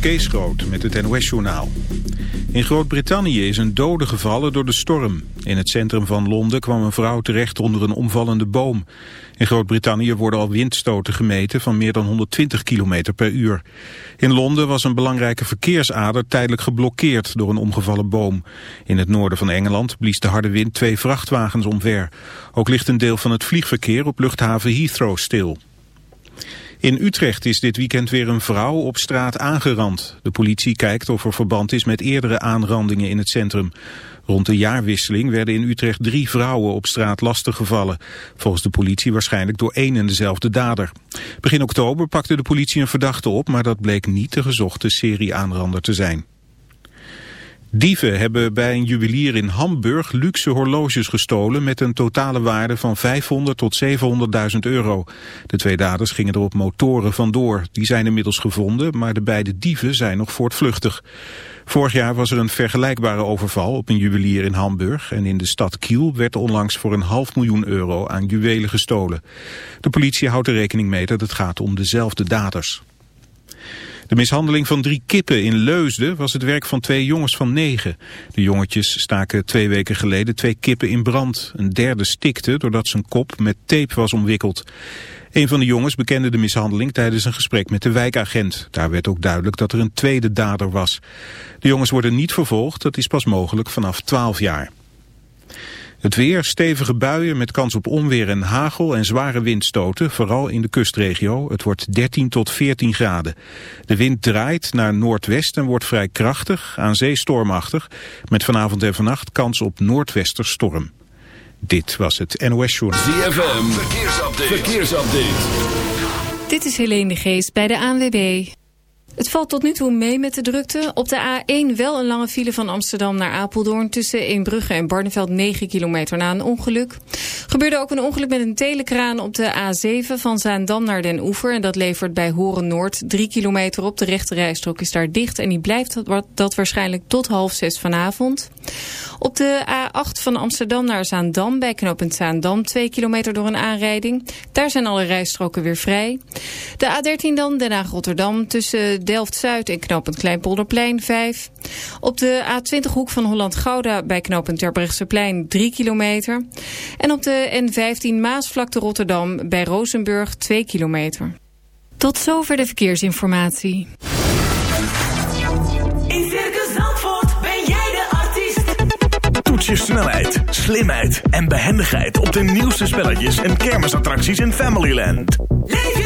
Kees Groot met het NOS-journaal. In Groot-Brittannië is een dode gevallen door de storm. In het centrum van Londen kwam een vrouw terecht onder een omvallende boom. In Groot-Brittannië worden al windstoten gemeten van meer dan 120 km per uur. In Londen was een belangrijke verkeersader tijdelijk geblokkeerd door een omgevallen boom. In het noorden van Engeland blies de harde wind twee vrachtwagens omver. Ook ligt een deel van het vliegverkeer op luchthaven Heathrow stil. In Utrecht is dit weekend weer een vrouw op straat aangerand. De politie kijkt of er verband is met eerdere aanrandingen in het centrum. Rond de jaarwisseling werden in Utrecht drie vrouwen op straat lastiggevallen. Volgens de politie waarschijnlijk door één en dezelfde dader. Begin oktober pakte de politie een verdachte op, maar dat bleek niet de gezochte serie aanrander te zijn. Dieven hebben bij een juwelier in Hamburg luxe horloges gestolen met een totale waarde van 500 tot 700.000 euro. De twee daders gingen er op motoren vandoor. Die zijn inmiddels gevonden, maar de beide dieven zijn nog voortvluchtig. Vorig jaar was er een vergelijkbare overval op een juwelier in Hamburg en in de stad Kiel werd onlangs voor een half miljoen euro aan juwelen gestolen. De politie houdt er rekening mee dat het gaat om dezelfde daders. De mishandeling van drie kippen in Leusden was het werk van twee jongens van negen. De jongetjes staken twee weken geleden twee kippen in brand. Een derde stikte doordat zijn kop met tape was omwikkeld. Een van de jongens bekende de mishandeling tijdens een gesprek met de wijkagent. Daar werd ook duidelijk dat er een tweede dader was. De jongens worden niet vervolgd, dat is pas mogelijk vanaf 12 jaar. Het weer, stevige buien met kans op onweer en hagel en zware windstoten, vooral in de kustregio. Het wordt 13 tot 14 graden. De wind draait naar noordwest en wordt vrij krachtig, aan zee stormachtig, met vanavond en vannacht kans op noordwesterstorm. Dit was het NOS Journal. ZFM, verkeersupdate. verkeersupdate. Dit is Helene de Geest bij de ANWB. Het valt tot nu toe mee met de drukte. Op de A1 wel een lange file van Amsterdam naar Apeldoorn... tussen Eembrugge en Barneveld 9 kilometer na een ongeluk. Gebeurde ook een ongeluk met een telekraan op de A7 van Zaandam naar Den Oever. En dat levert bij Horen Noord 3 kilometer op. De rechte rijstrook is daar dicht en die blijft dat waarschijnlijk tot half zes vanavond. Op de A8 van Amsterdam naar Zaandam bij knooppunt Zaandam 2 kilometer door een aanrijding. Daar zijn alle rijstroken weer vrij. De A13 dan, Den Haag-Rotterdam tussen Delft-Zuid en knooppunt Kleinpolderplein 5. Op de A20 hoek van Holland-Gouda bij knooppunt Terbrechtseplein 3 kilometer. En op de N15 Maasvlakte Rotterdam bij Rozenburg 2 kilometer. Tot zover de verkeersinformatie. In Circus Zandvoort ben jij de artiest. Toets je snelheid, slimheid en behendigheid op de nieuwste spelletjes en kermisattracties in Familyland. Leef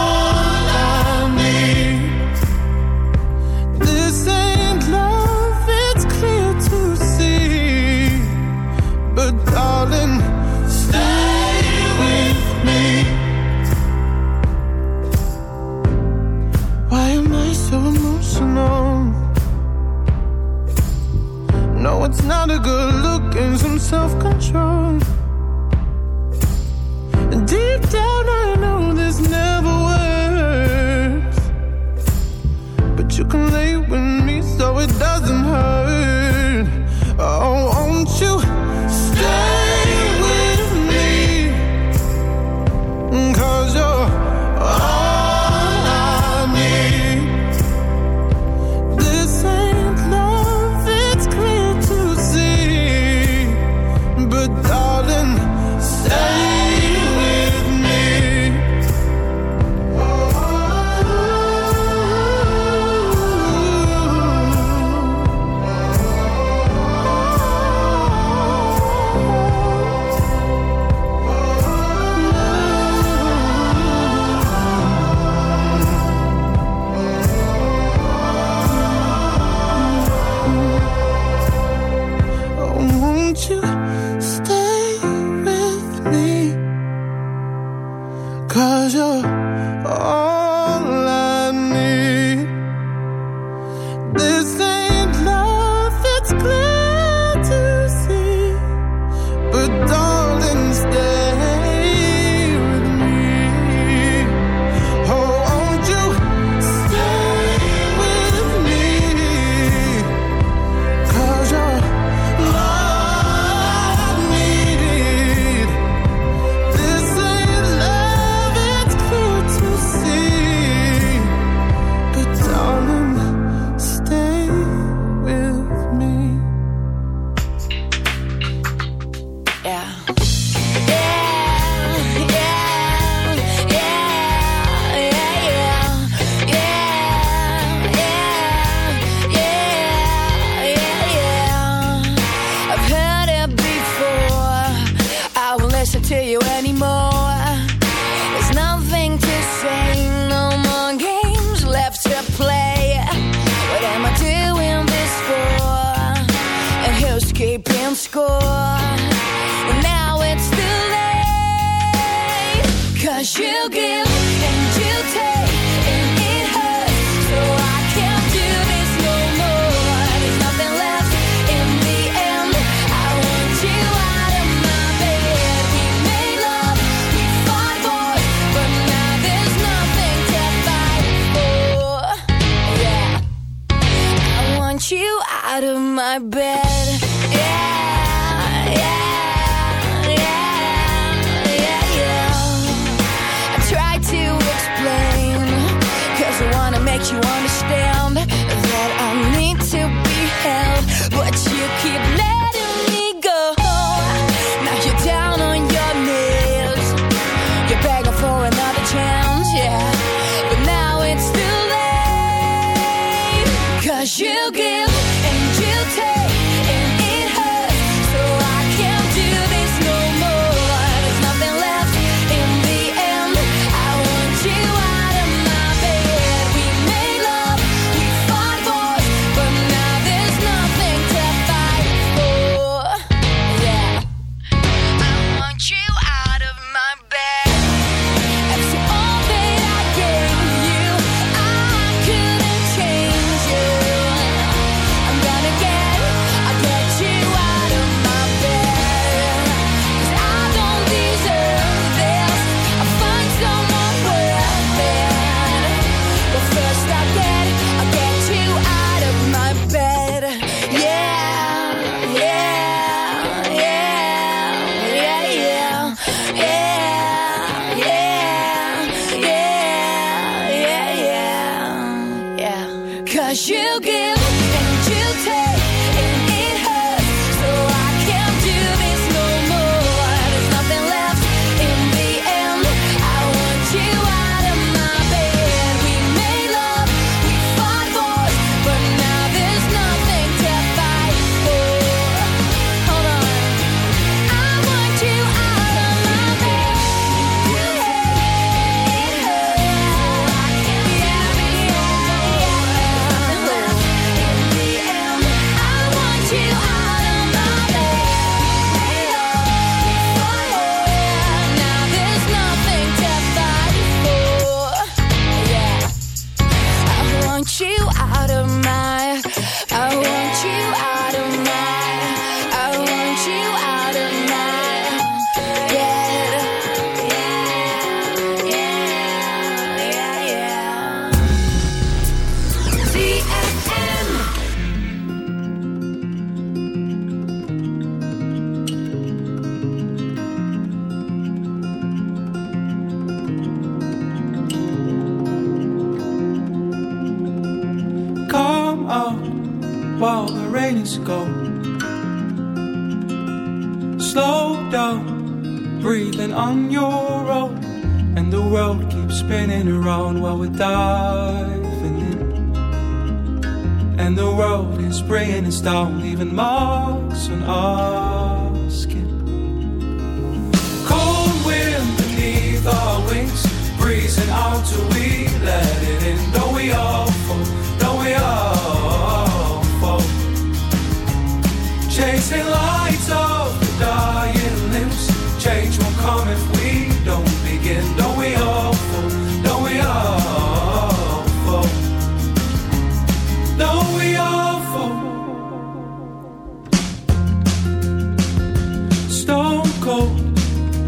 my bed.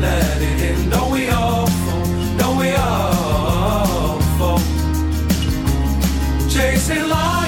let it in. Don't we all fall? Don't we all fall? Chasing life.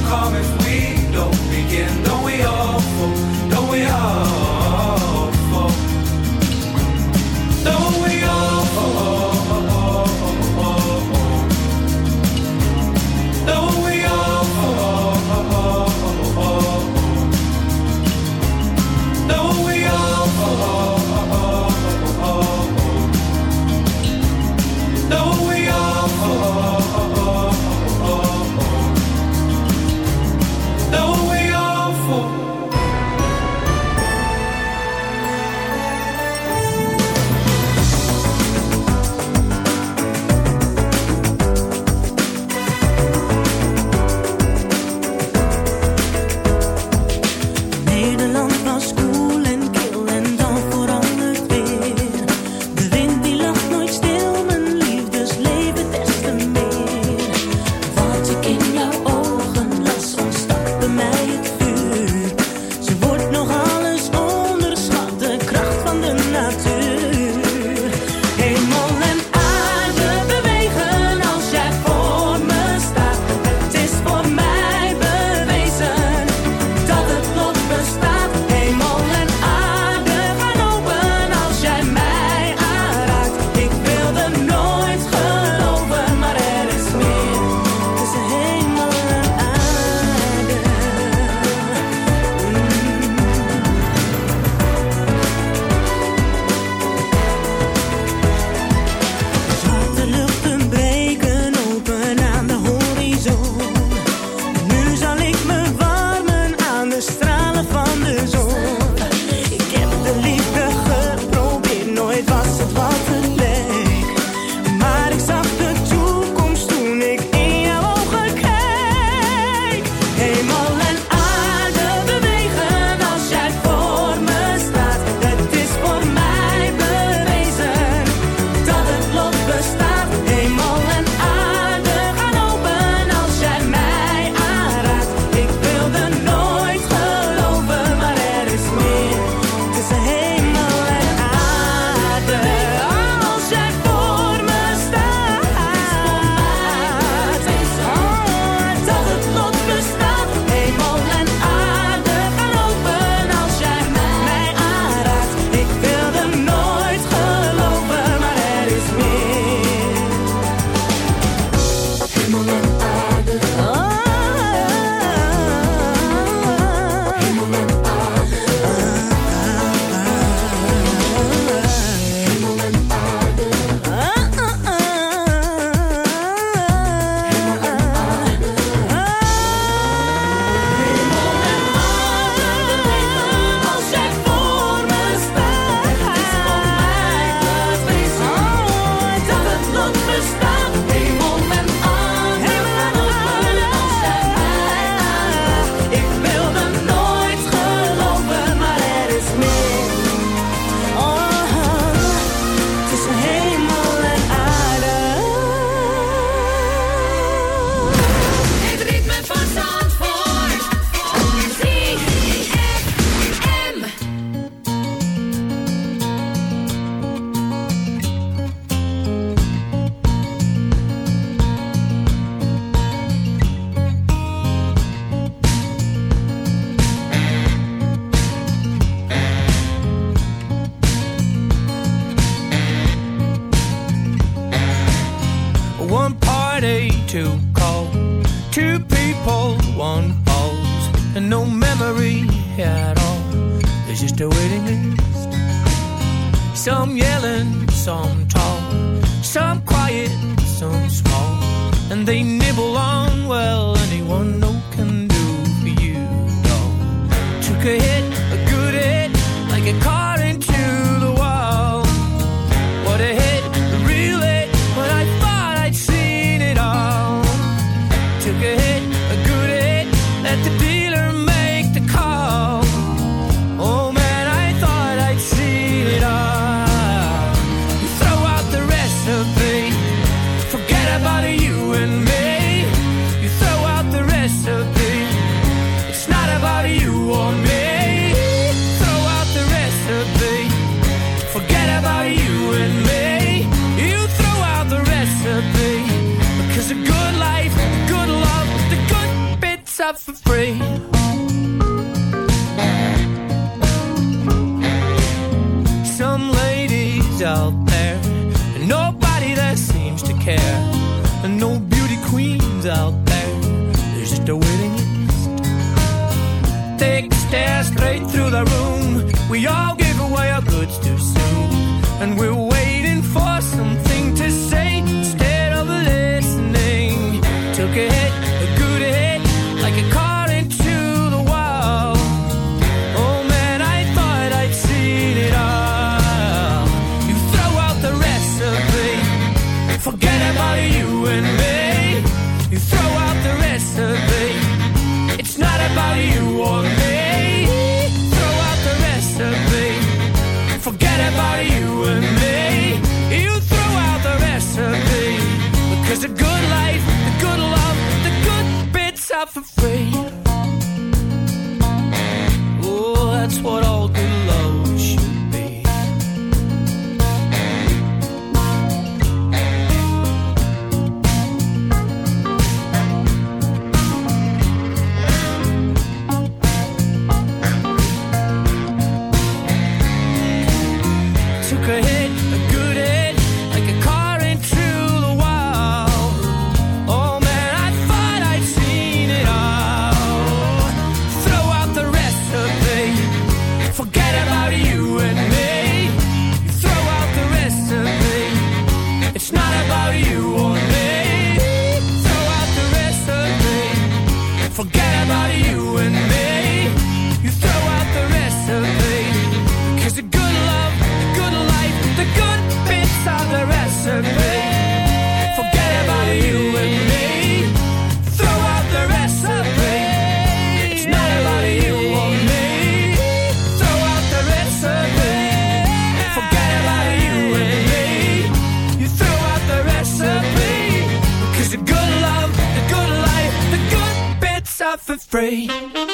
come if we don't begin? Don't we all? Don't we all? 20, 20. to call. Two people one pause and no memory at all. There's just a waiting list. Some yelling some tall. Some quiet some small. And they nibble on well anyone no can do for you dog. took a hit. Pray.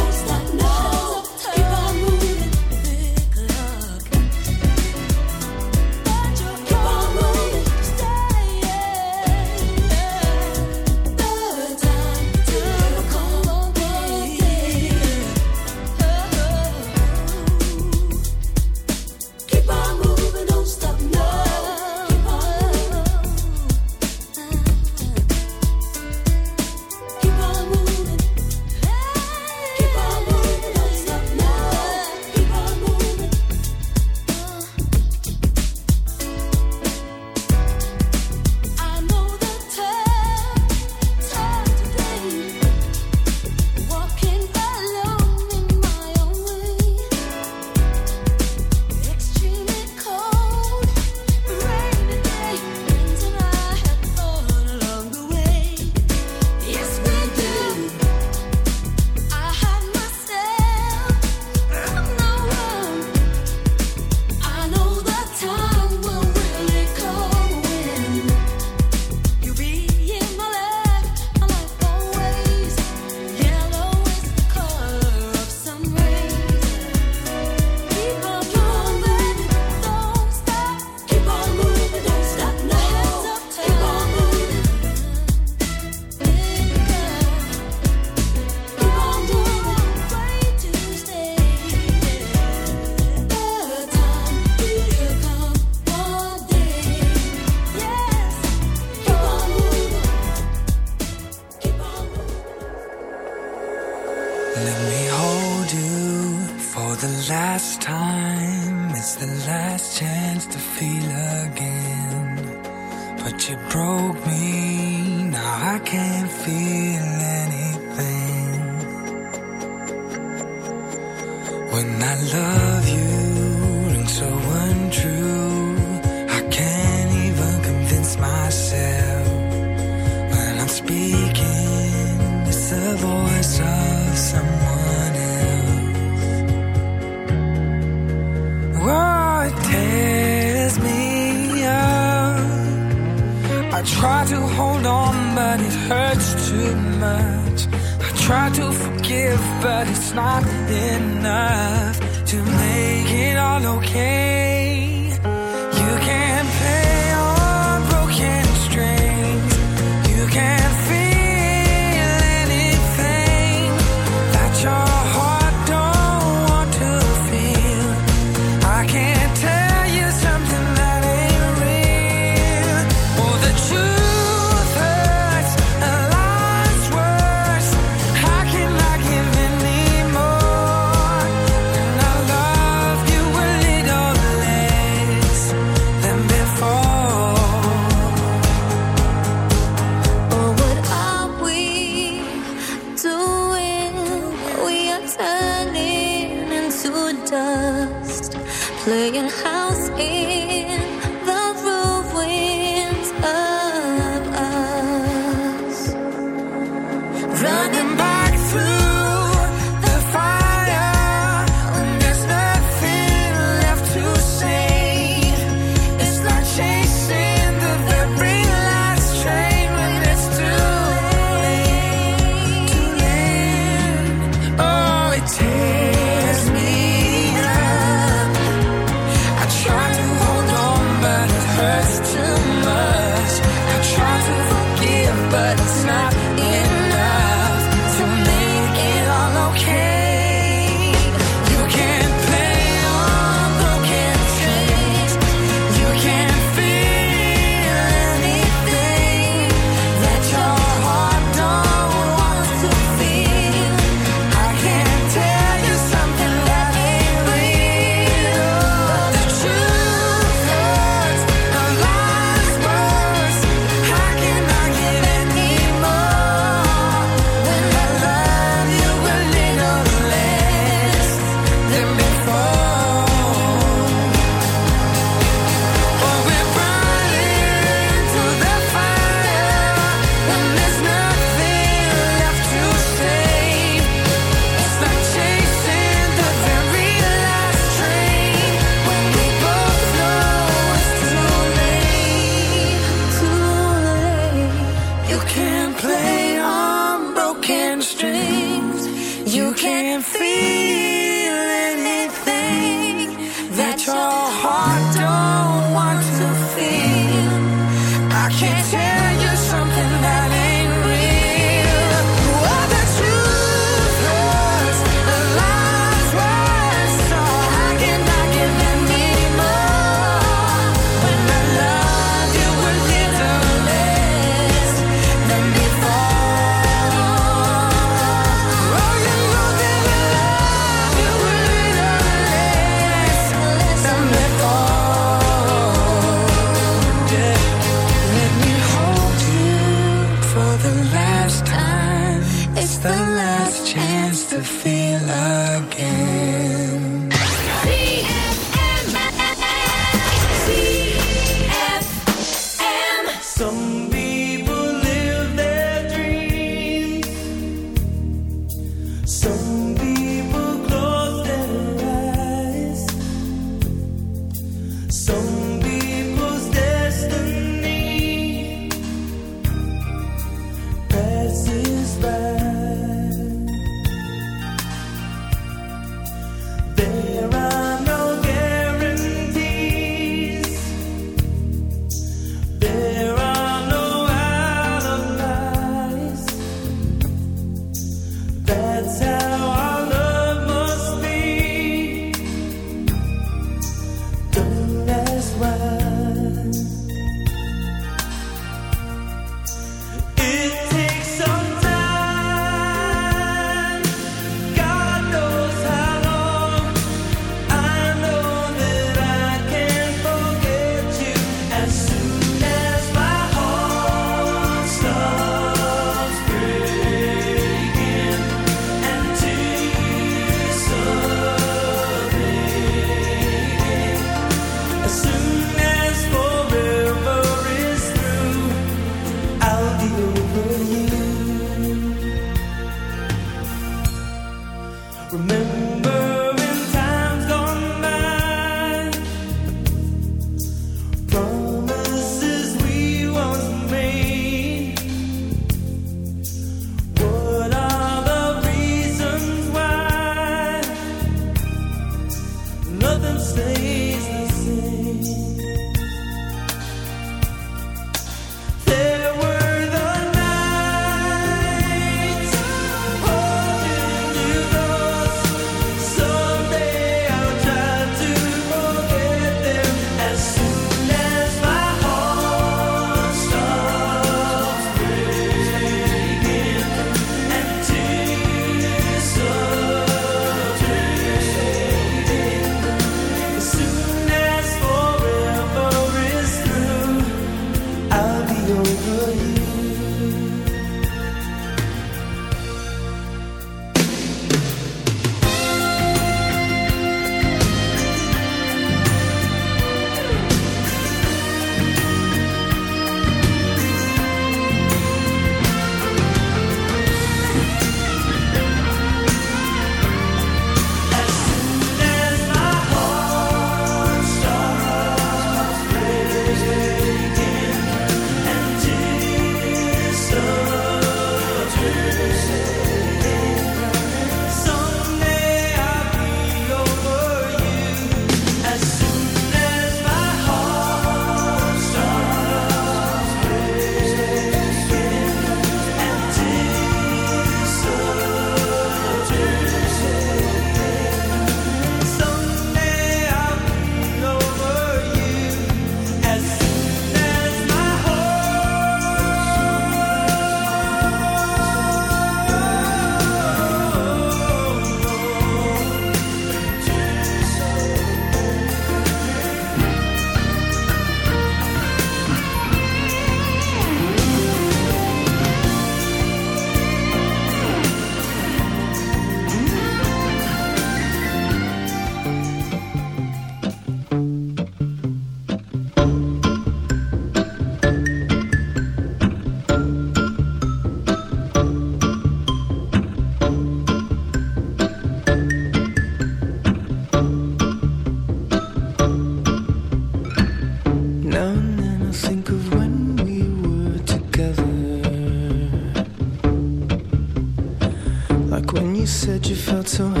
felt so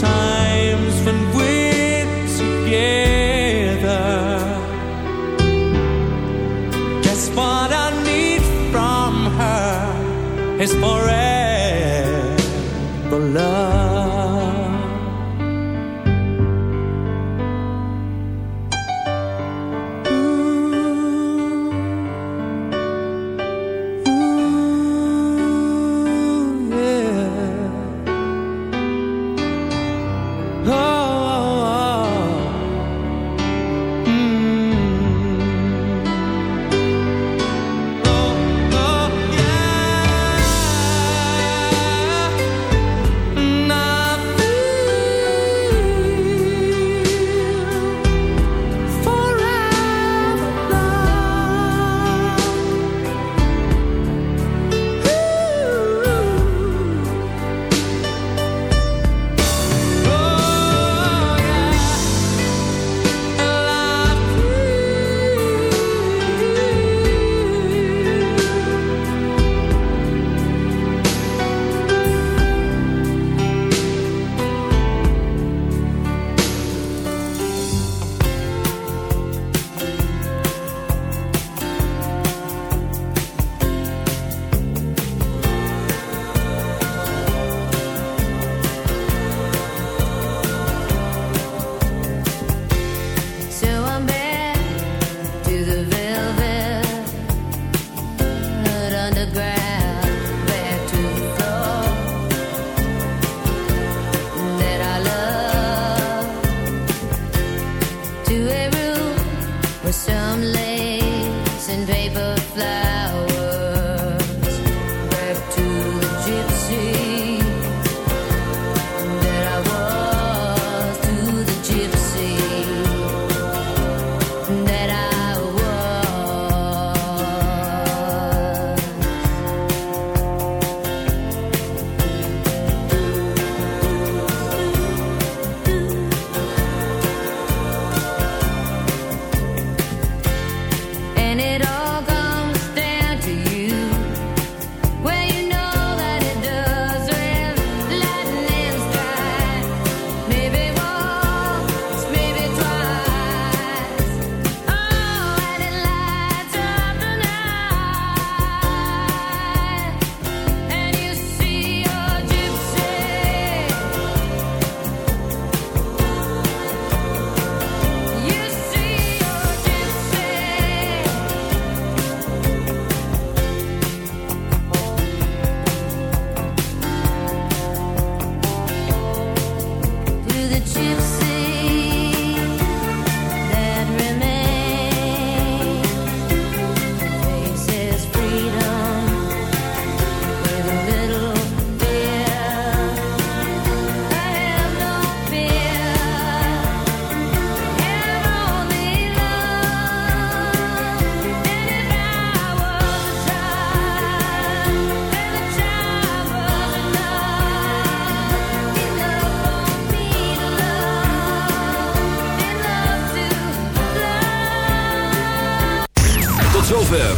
times when we're together. Guess what I need from her is forever.